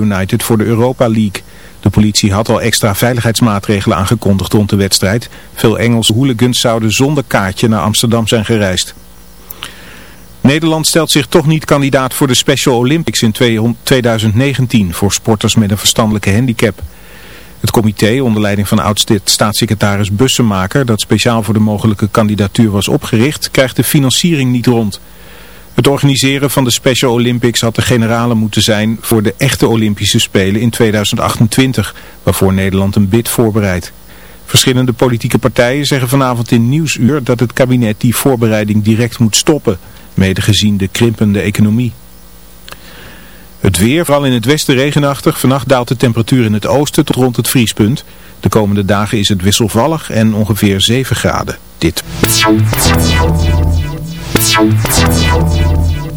United voor de Europa League. De politie had al extra veiligheidsmaatregelen aangekondigd rond de wedstrijd. Veel Engelse hooligans zouden zonder kaartje naar Amsterdam zijn gereisd. Nederland stelt zich toch niet kandidaat voor de Special Olympics in 2019 voor sporters met een verstandelijke handicap. Het comité onder leiding van oud-staatssecretaris Bussemaker, dat speciaal voor de mogelijke kandidatuur was opgericht, krijgt de financiering niet rond. Het organiseren van de Special Olympics had de generale moeten zijn voor de echte Olympische Spelen in 2028, waarvoor Nederland een bid voorbereidt. Verschillende politieke partijen zeggen vanavond in Nieuwsuur dat het kabinet die voorbereiding direct moet stoppen, mede gezien de krimpende economie. Het weer, vooral in het westen regenachtig. Vannacht daalt de temperatuur in het oosten tot rond het vriespunt. De komende dagen is het wisselvallig en ongeveer 7 graden. Dit.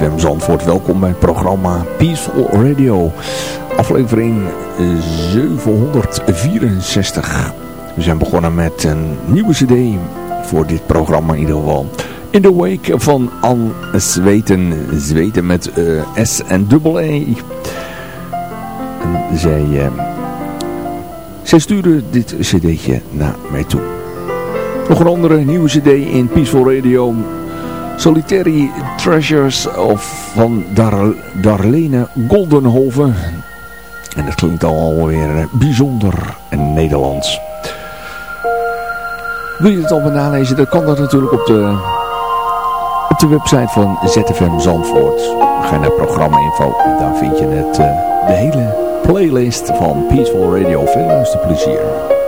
CFM Zandvoort, welkom bij het programma Peaceful Radio, aflevering 764. We zijn begonnen met een nieuwe cd voor dit programma in ieder geval. In de wake van Anne Zweten, Zweten met uh, S en dubbel E. En zij, uh, zij stuurde dit cd'tje naar mij toe. Nog een andere nieuwe cd in Peaceful Radio. Solitary Treasures of van Dar Darlene Goldenhoven. En dat klinkt alweer bijzonder Nederlands. Wil je het allemaal nalezen? Dan kan dat natuurlijk op de, op de website van ZFM Zandvoort. Ga naar programma info en daar vind je het, uh, de hele playlist van Peaceful Radio. Veel luisterplezier.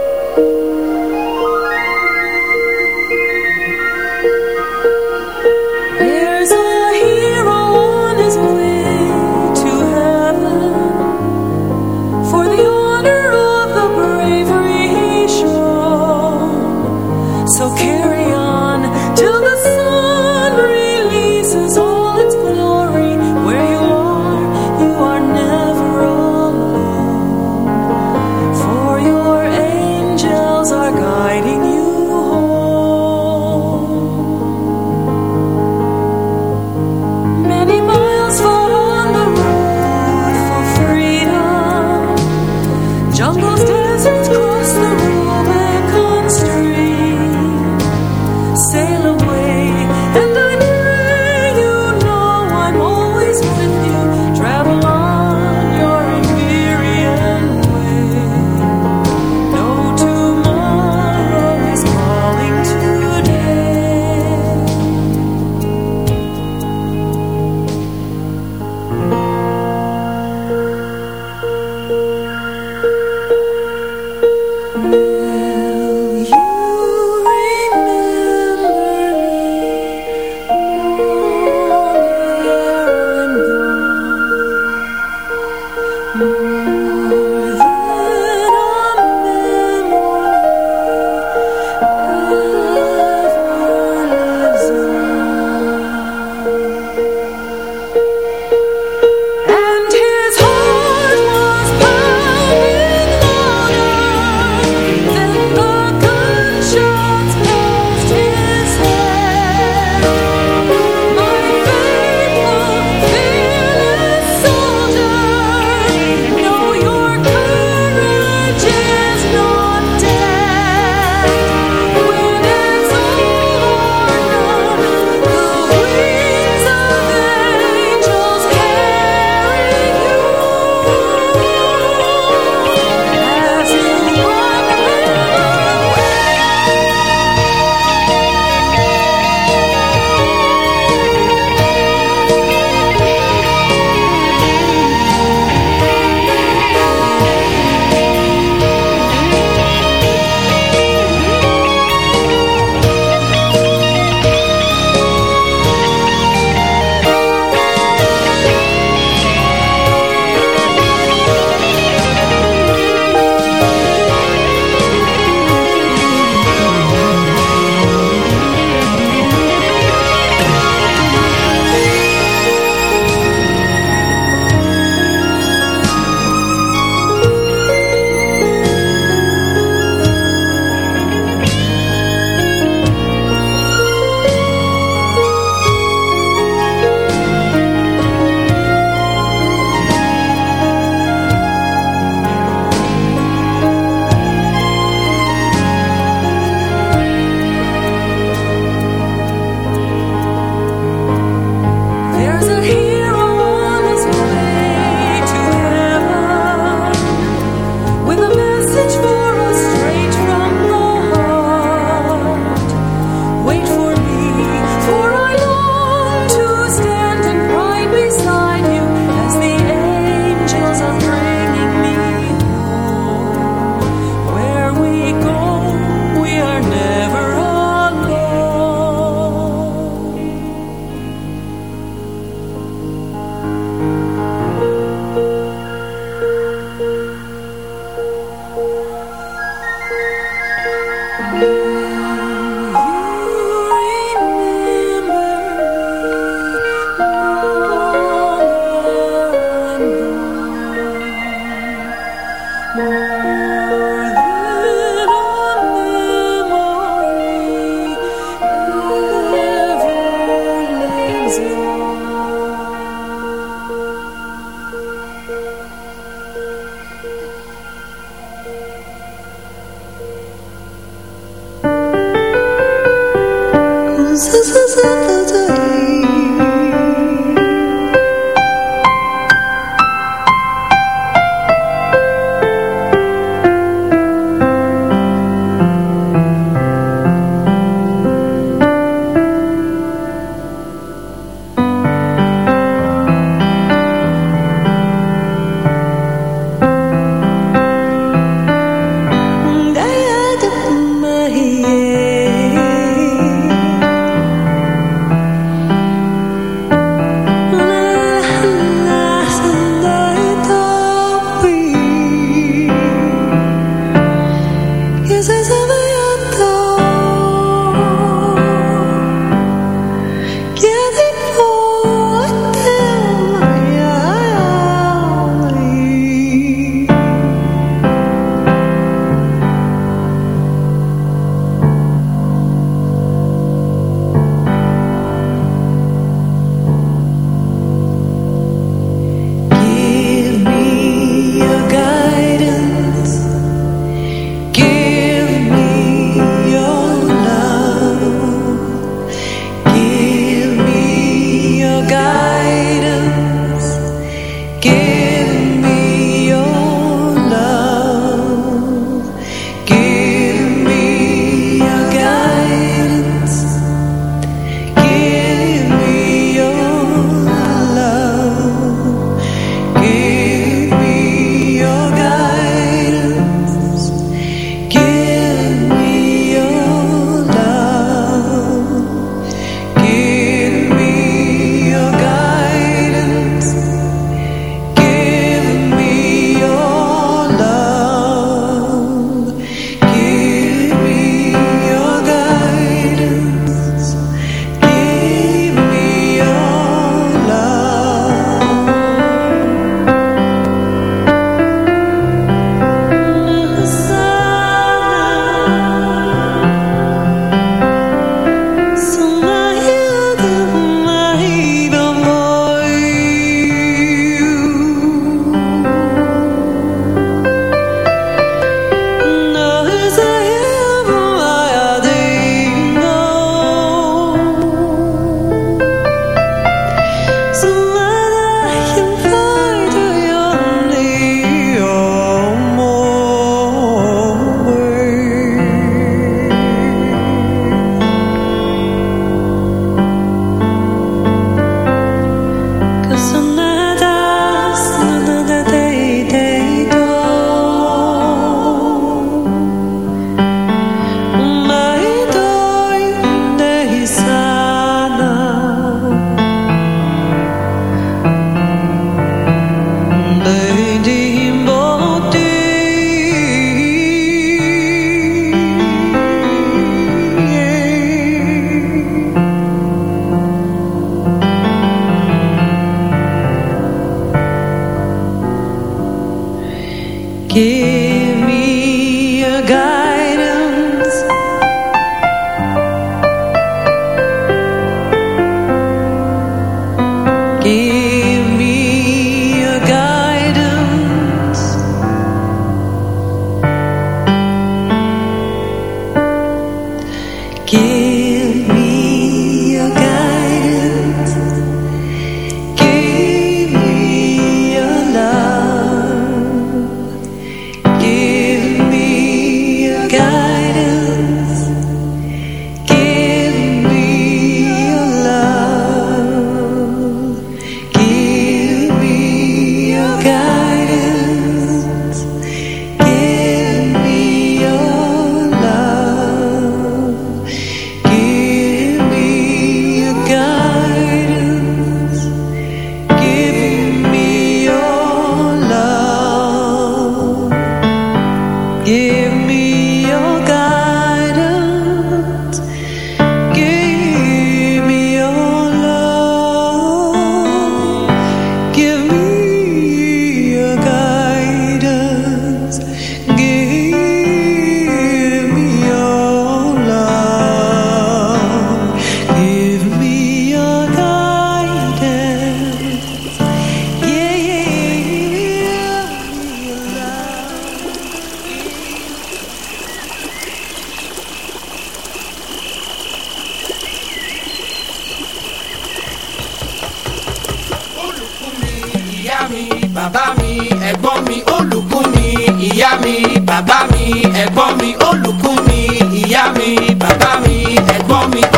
Guidance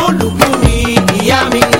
olùkùnrin ìyá mi ní.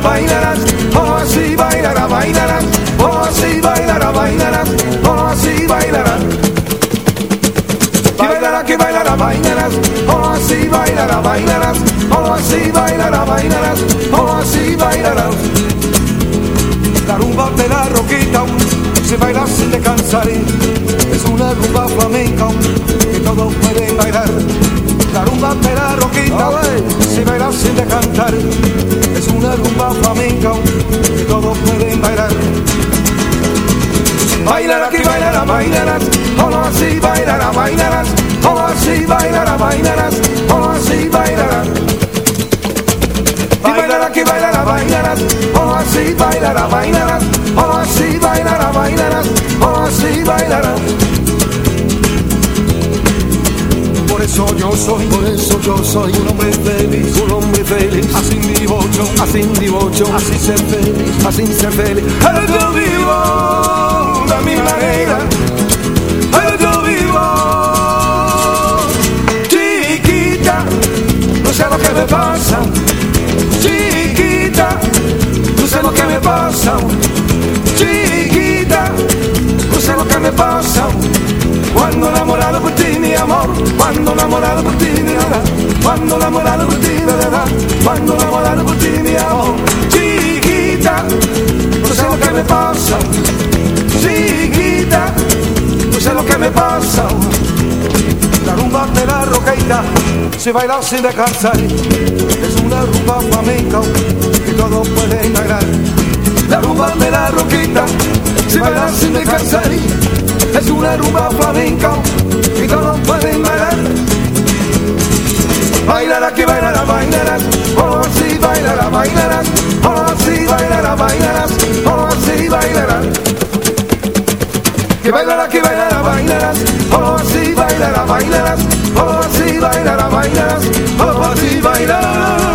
Bailará bailarás oh así bailará bailarás oh así bailará bailarás oh así bailará bailará que bailará bailarás oh así bailará bailarás oh así bailará bailarás oh así bailarás la rumba de la roquita se baila sin descansar. Es una rumba flamenca que todos pueden bailar. La rumba de la roquita se baila sin descansar. es una rumba flamenca que todos pueden bailar Bailará que bailará, bailarás, solo así bailará, bailarás, solo así bailará, bailarás, solo así bailará. Bailará que bailará, bailarás, solo así bailará, bailarás, solo así bailará, bailarás, solo así bailará. Eso yo soy, por eso yo soy un hombre feliz, un hombre feliz, así divocho, así divocho, así ser feliz, así ser feliz. Ahora yo vivo de mi manera, ahora yo vivo chiquita, no sé lo que me pasa, chiquita, no sé lo que me pasa, chiquita, no sé lo que me pasa. Cuando mi amor, cuando enamorado por ti, mi amor, cuando enamorado por ti, de verdad, cuando enamorado por ti, mi amor, chiquita, no sé lo que me pasa, chiquita, no sé lo que me pasa. La rumba de la roqueita se baila sin descansar, es una rumba flamenca que todos pueden bailar. La rumba de la roquita se baila sin descansar. Es una rumba flamenca bailarás, oh así bailará, bailarás, oh así bailarás.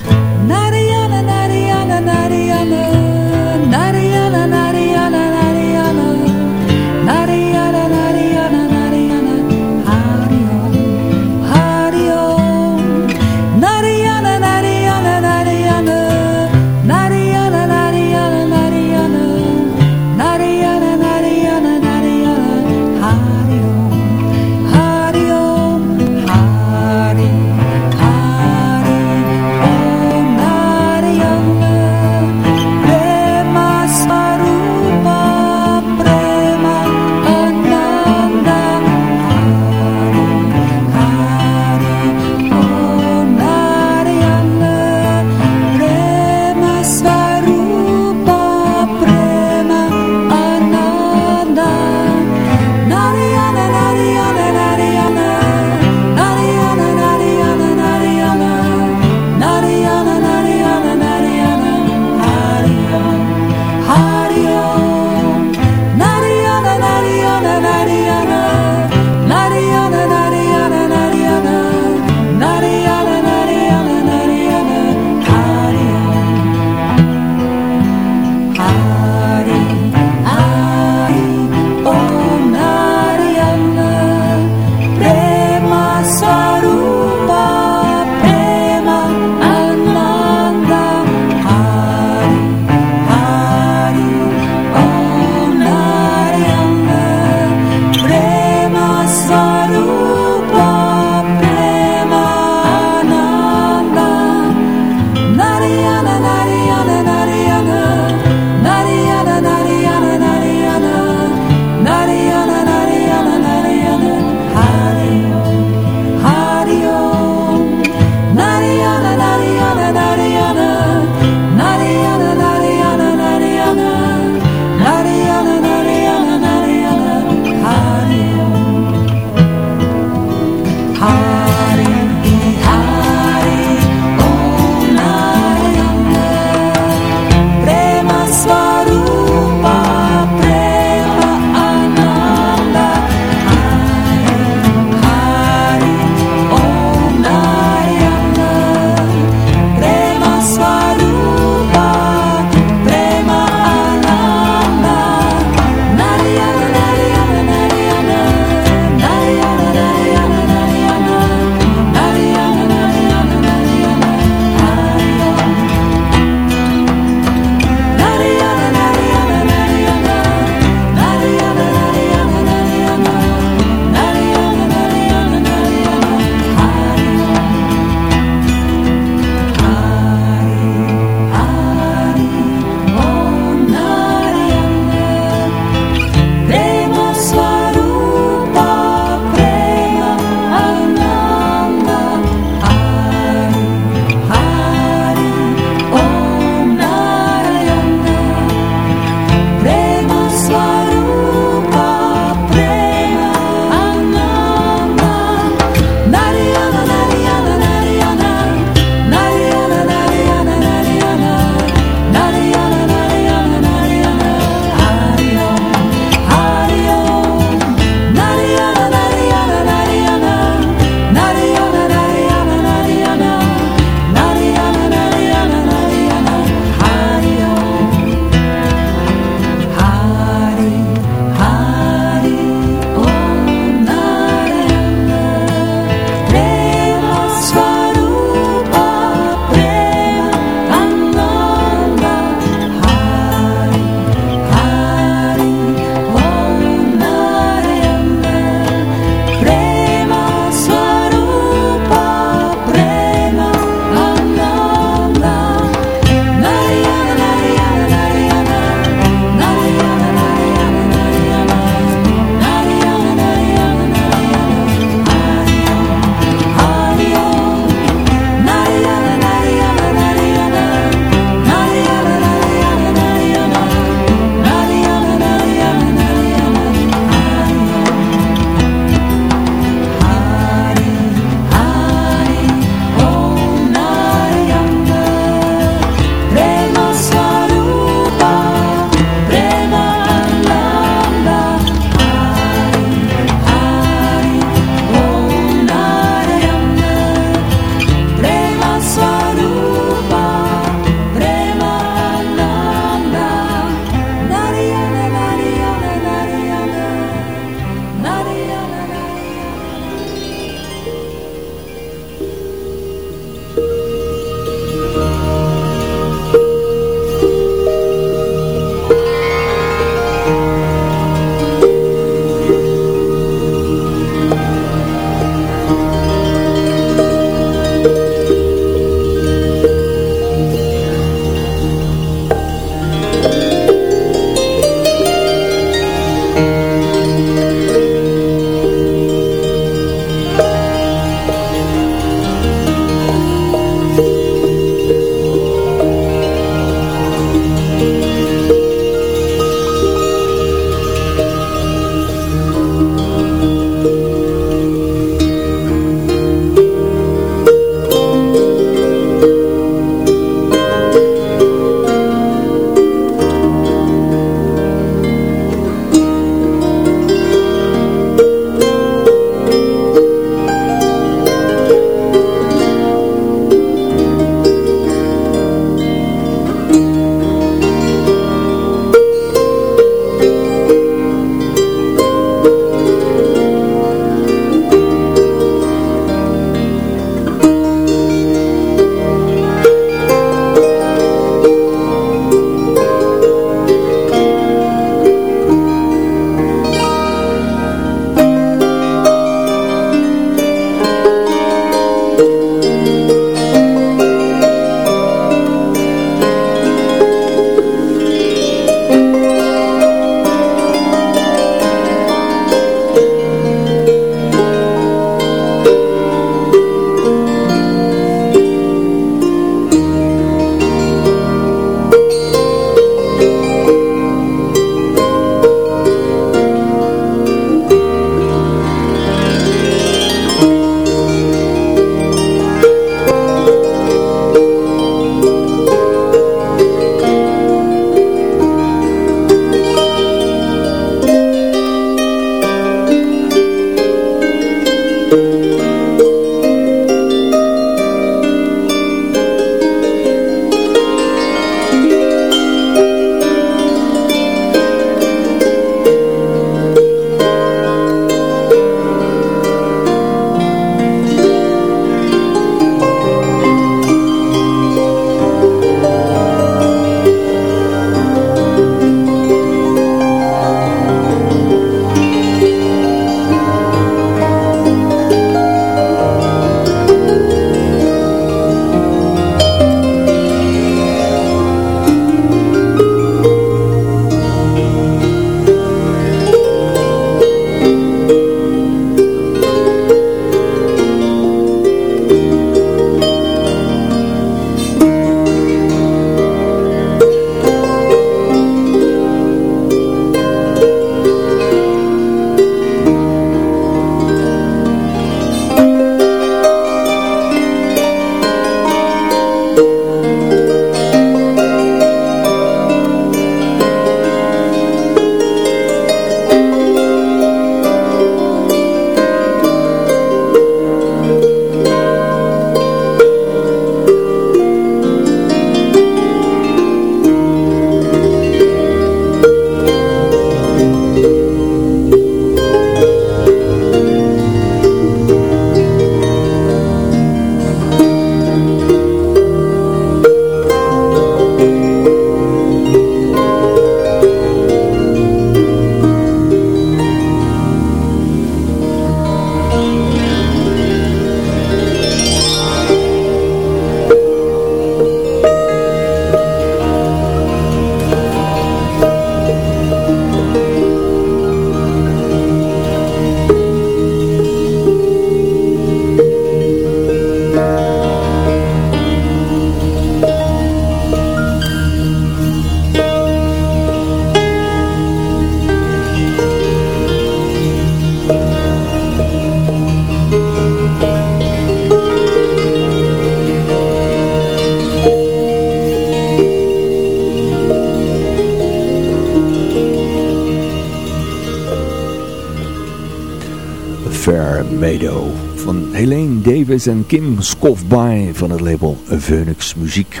Meadow van Helene Davis en Kim Skofby van het label Phoenix Muziek.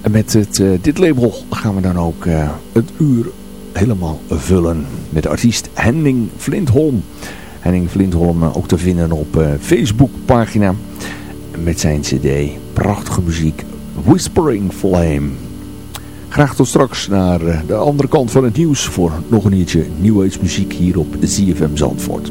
En met het, eh, dit label gaan we dan ook uh, het uur helemaal vullen met artiest Henning Flintholm. Henning Flintholm uh, ook te vinden op Facebookpagina met zijn cd. Prachtige muziek, Whispering Flame. Graag tot straks naar de andere kant van het nieuws voor nog een uurtje New hier op ZFM Zandvoort.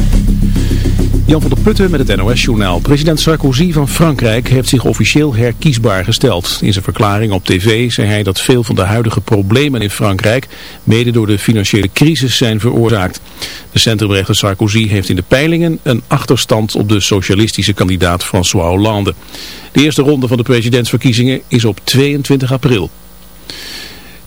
Jan van der Putten met het NOS-journaal. President Sarkozy van Frankrijk heeft zich officieel herkiesbaar gesteld. In zijn verklaring op tv zei hij dat veel van de huidige problemen in Frankrijk mede door de financiële crisis zijn veroorzaakt. De centrumrechter Sarkozy heeft in de peilingen een achterstand op de socialistische kandidaat François Hollande. De eerste ronde van de presidentsverkiezingen is op 22 april.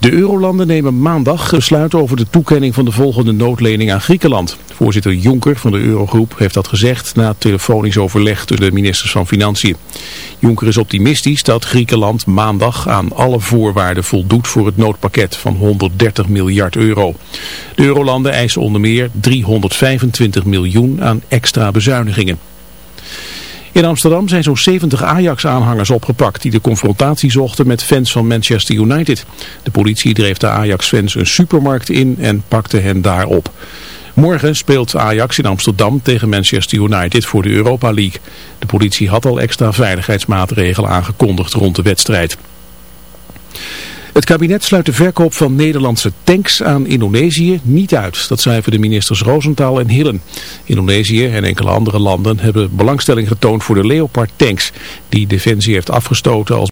De eurolanden nemen maandag besluit over de toekenning van de volgende noodlening aan Griekenland. Voorzitter Jonker van de Eurogroep heeft dat gezegd na telefonisch overleg door de ministers van Financiën. Jonker is optimistisch dat Griekenland maandag aan alle voorwaarden voldoet voor het noodpakket van 130 miljard euro. De eurolanden eisen onder meer 325 miljoen aan extra bezuinigingen. In Amsterdam zijn zo'n 70 Ajax-aanhangers opgepakt die de confrontatie zochten met fans van Manchester United. De politie dreef de Ajax-fans een supermarkt in en pakte hen daar op. Morgen speelt Ajax in Amsterdam tegen Manchester United voor de Europa League. De politie had al extra veiligheidsmaatregelen aangekondigd rond de wedstrijd. Het kabinet sluit de verkoop van Nederlandse tanks aan Indonesië niet uit. Dat schrijven de ministers Rosenthal en Hillen. Indonesië en enkele andere landen hebben belangstelling getoond voor de Leopard tanks, die Defensie heeft afgestoten als